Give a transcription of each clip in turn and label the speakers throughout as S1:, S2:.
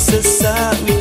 S1: necessário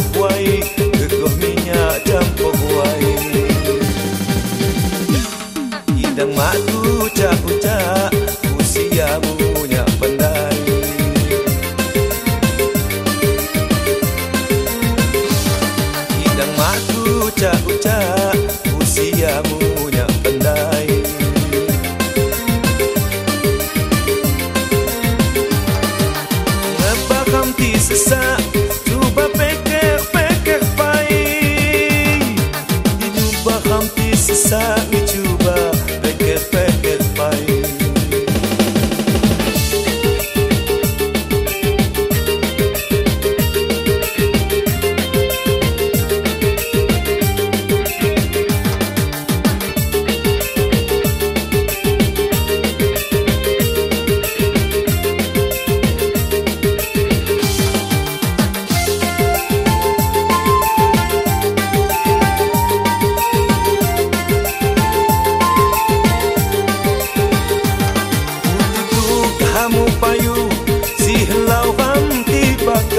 S1: ucap-ucap Bakam ti sesak cuba